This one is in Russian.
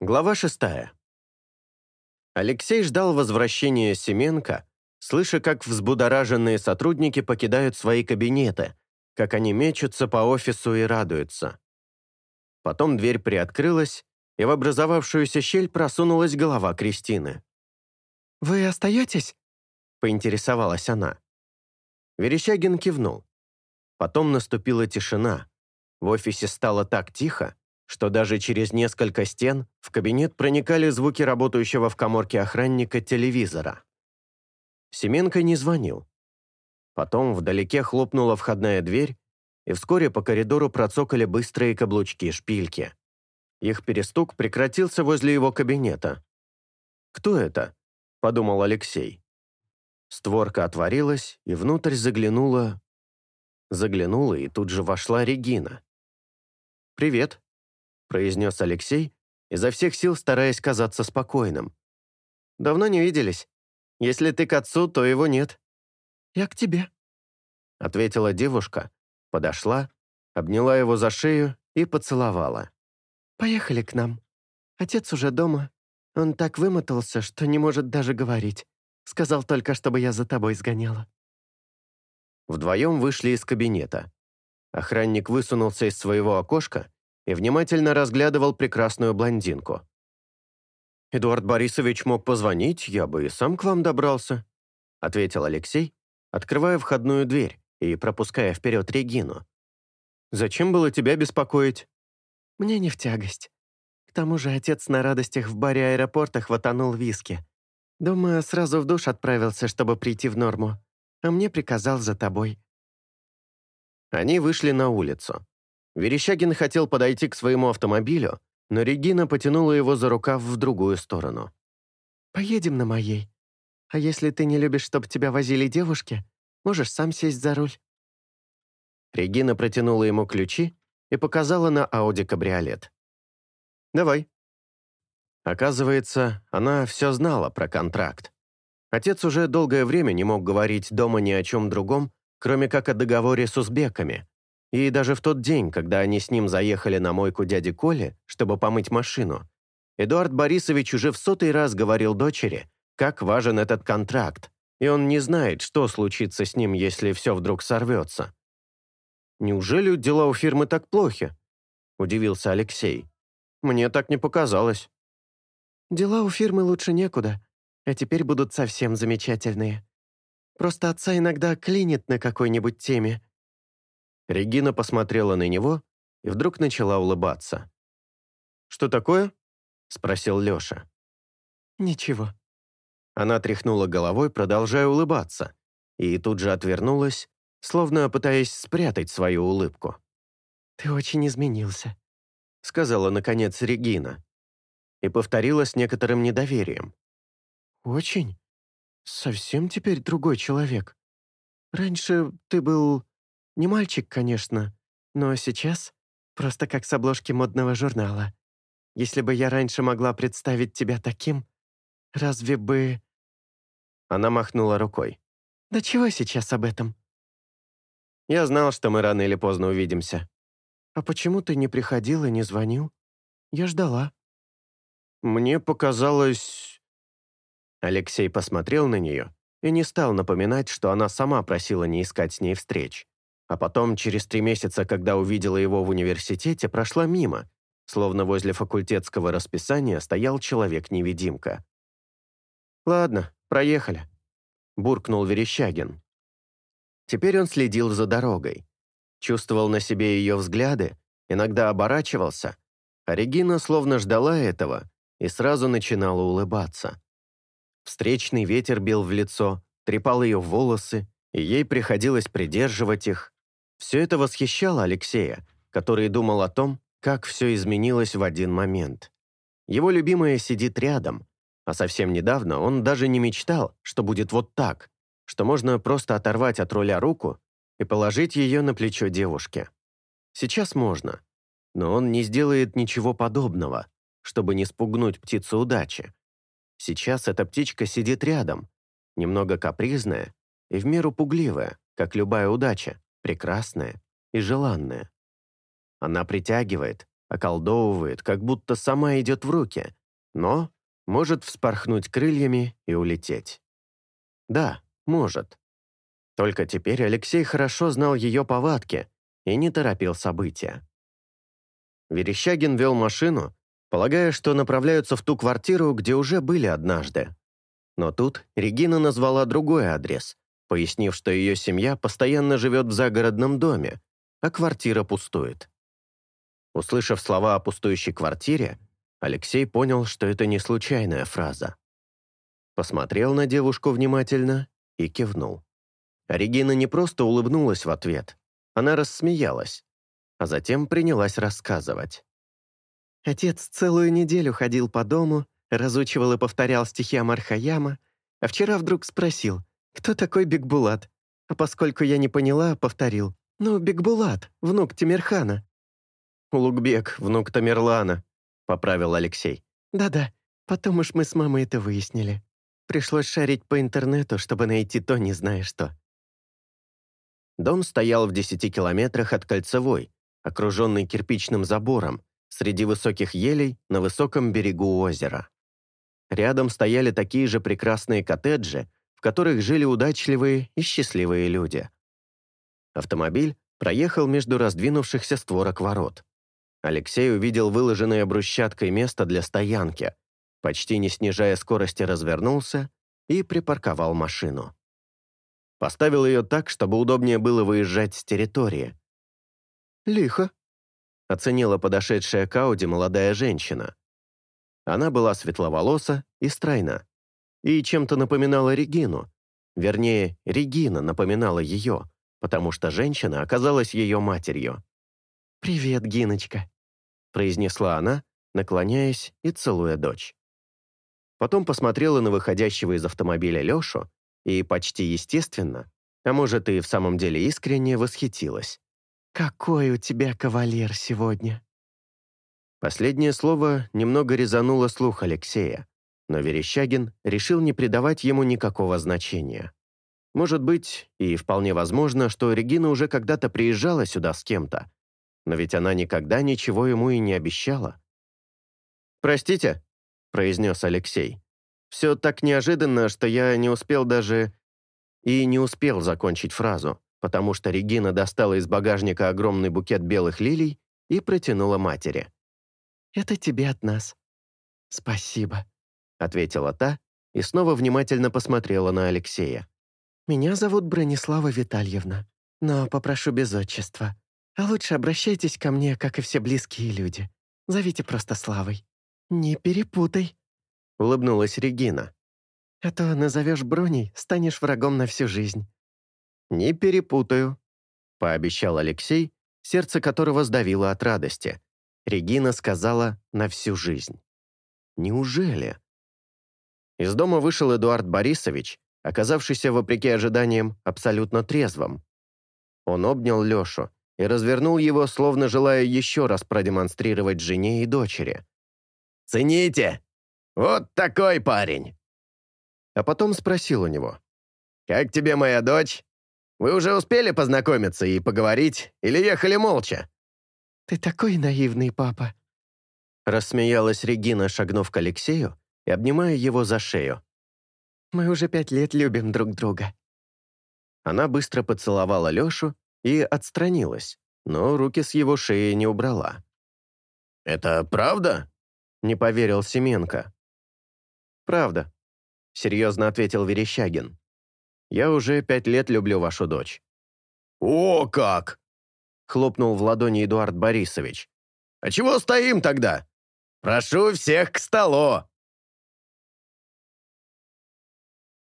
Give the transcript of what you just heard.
Глава шестая. Алексей ждал возвращения Семенко, слыша, как взбудораженные сотрудники покидают свои кабинеты, как они мечутся по офису и радуются. Потом дверь приоткрылась, и в образовавшуюся щель просунулась голова Кристины. «Вы остаетесь?» — поинтересовалась она. Верещагин кивнул. Потом наступила тишина. В офисе стало так тихо, что даже через несколько стен в кабинет проникали звуки работающего в коморке охранника телевизора. Семенко не звонил. Потом вдалеке хлопнула входная дверь, и вскоре по коридору процокали быстрые каблучки и шпильки. Их перестук прекратился возле его кабинета. «Кто это?» – подумал Алексей. Створка отворилась, и внутрь заглянула... Заглянула, и тут же вошла Регина. «Привет», произнес Алексей, изо всех сил стараясь казаться спокойным. «Давно не виделись. Если ты к отцу, то его нет». «Я к тебе», — ответила девушка, подошла, обняла его за шею и поцеловала. «Поехали к нам. Отец уже дома. Он так вымотался, что не может даже говорить. Сказал только, чтобы я за тобой сгоняла». Вдвоем вышли из кабинета. Охранник высунулся из своего окошка и внимательно разглядывал прекрасную блондинку. «Эдуард Борисович мог позвонить, я бы и сам к вам добрался», ответил Алексей, открывая входную дверь и пропуская вперед Регину. «Зачем было тебя беспокоить?» «Мне не в тягость. К тому же отец на радостях в баре аэропорта хватанул виски. Думаю, сразу в душ отправился, чтобы прийти в норму, а мне приказал за тобой». Они вышли на улицу. Верещагин хотел подойти к своему автомобилю, но Регина потянула его за рукав в другую сторону. «Поедем на моей. А если ты не любишь, чтобы тебя возили девушки, можешь сам сесть за руль». Регина протянула ему ключи и показала на Ауди кабриолет. «Давай». Оказывается, она все знала про контракт. Отец уже долгое время не мог говорить дома ни о чем другом, кроме как о договоре с узбеками, и даже в тот день, когда они с ним заехали на мойку дяди Коли, чтобы помыть машину, Эдуард Борисович уже в сотый раз говорил дочери, как важен этот контракт, и он не знает, что случится с ним, если все вдруг сорвется. «Неужели дела у фирмы так плохи?» – удивился Алексей. «Мне так не показалось». «Дела у фирмы лучше некуда, а теперь будут совсем замечательные. Просто отца иногда клинит на какой-нибудь теме», Регина посмотрела на него и вдруг начала улыбаться. «Что такое?» — спросил Леша. «Ничего». Она тряхнула головой, продолжая улыбаться, и тут же отвернулась, словно пытаясь спрятать свою улыбку. «Ты очень изменился», — сказала, наконец, Регина. И повторила с некоторым недоверием. «Очень? Совсем теперь другой человек. Раньше ты был...» Не мальчик, конечно, но сейчас просто как с обложки модного журнала. Если бы я раньше могла представить тебя таким, разве бы...» Она махнула рукой. «Да чего сейчас об этом?» «Я знал, что мы рано или поздно увидимся». «А почему ты не приходил и не звонил? Я ждала». «Мне показалось...» Алексей посмотрел на нее и не стал напоминать, что она сама просила не искать с ней встреч. А потом, через три месяца, когда увидела его в университете, прошла мимо, словно возле факультетского расписания стоял человек-невидимка. «Ладно, проехали», — буркнул Верещагин. Теперь он следил за дорогой. Чувствовал на себе ее взгляды, иногда оборачивался, а Регина словно ждала этого и сразу начинала улыбаться. Встречный ветер бил в лицо, трепал ее волосы, и ей приходилось придерживать их, все это восхищало Алексея, который думал о том, как все изменилось в один момент. Его любимая сидит рядом, а совсем недавно он даже не мечтал, что будет вот так, что можно просто оторвать от руля руку и положить ее на плечо девушки. Сейчас можно, но он не сделает ничего подобного, чтобы не спугнуть птицу удачи. Сейчас эта птичка сидит рядом, немного капризная и в меру пугливая, как любая удача, прекрасная и желанная. Она притягивает, околдовывает, как будто сама идет в руки, но может вспорхнуть крыльями и улететь. Да, может. Только теперь Алексей хорошо знал ее повадки и не торопил события. Верещагин вел машину, полагая, что направляются в ту квартиру, где уже были однажды. Но тут Регина назвала другой адрес, пояснив, что ее семья постоянно живет в загородном доме, а квартира пустует. Услышав слова о пустующей квартире, Алексей понял, что это не случайная фраза. Посмотрел на девушку внимательно и кивнул. Регина не просто улыбнулась в ответ, она рассмеялась, а затем принялась рассказывать. Отец целую неделю ходил по дому, разучивал и повторял стихи Амархаяма, а вчера вдруг спросил, кто такой Бекбулат. А поскольку я не поняла, повторил. «Ну, Бекбулат, внук Тимирхана». «Улугбек, внук Тамерлана», — поправил Алексей. «Да-да, потом уж мы с мамой это выяснили. Пришлось шарить по интернету, чтобы найти то не зная что». Дом стоял в 10 километрах от Кольцевой, окруженный кирпичным забором, среди высоких елей на высоком берегу озера. Рядом стояли такие же прекрасные коттеджи, в которых жили удачливые и счастливые люди. Автомобиль проехал между раздвинувшихся створок ворот. Алексей увидел выложенное брусчаткой место для стоянки, почти не снижая скорости развернулся и припарковал машину. Поставил ее так, чтобы удобнее было выезжать с территории. «Лихо», — оценила подошедшая к Ауди молодая женщина. Она была светловолоса и стройна, и чем-то напоминала Регину. Вернее, Регина напоминала ее, потому что женщина оказалась ее матерью. «Привет, Гиночка», — произнесла она, наклоняясь и целуя дочь. Потом посмотрела на выходящего из автомобиля Лешу и почти естественно, а может и в самом деле искренне восхитилась. «Какой у тебя кавалер сегодня!» Последнее слово немного резануло слух Алексея, но Верещагин решил не придавать ему никакого значения. Может быть, и вполне возможно, что Регина уже когда-то приезжала сюда с кем-то, но ведь она никогда ничего ему и не обещала. «Простите», — произнес Алексей, — «все так неожиданно, что я не успел даже...» И не успел закончить фразу, потому что Регина достала из багажника огромный букет белых лилий и протянула матери. «Это тебе от нас. Спасибо» ответила та и снова внимательно посмотрела на Алексея. «Меня зовут Бронислава Витальевна, но попрошу без отчества. А лучше обращайтесь ко мне, как и все близкие люди. Зовите просто Славой. Не перепутай», — улыбнулась Регина. «А то назовешь Броней, станешь врагом на всю жизнь». «Не перепутаю», — пообещал Алексей, сердце которого сдавило от радости. Регина сказала «на всю жизнь». «Неужели?» Из дома вышел Эдуард Борисович, оказавшийся, вопреки ожиданиям, абсолютно трезвым. Он обнял Лешу и развернул его, словно желая еще раз продемонстрировать жене и дочери. «Цените! Вот такой парень!» А потом спросил у него. «Как тебе моя дочь? Вы уже успели познакомиться и поговорить, или ехали молча?» «Ты такой наивный, папа!» Рассмеялась Регина, шагнув к Алексею и обнимаю его за шею. «Мы уже пять лет любим друг друга». Она быстро поцеловала Лёшу и отстранилась, но руки с его шеи не убрала. «Это правда?» — не поверил Семенко. «Правда», — серьезно ответил Верещагин. «Я уже пять лет люблю вашу дочь». «О, как!» — хлопнул в ладони Эдуард Борисович. «А чего стоим тогда? Прошу всех к столу!»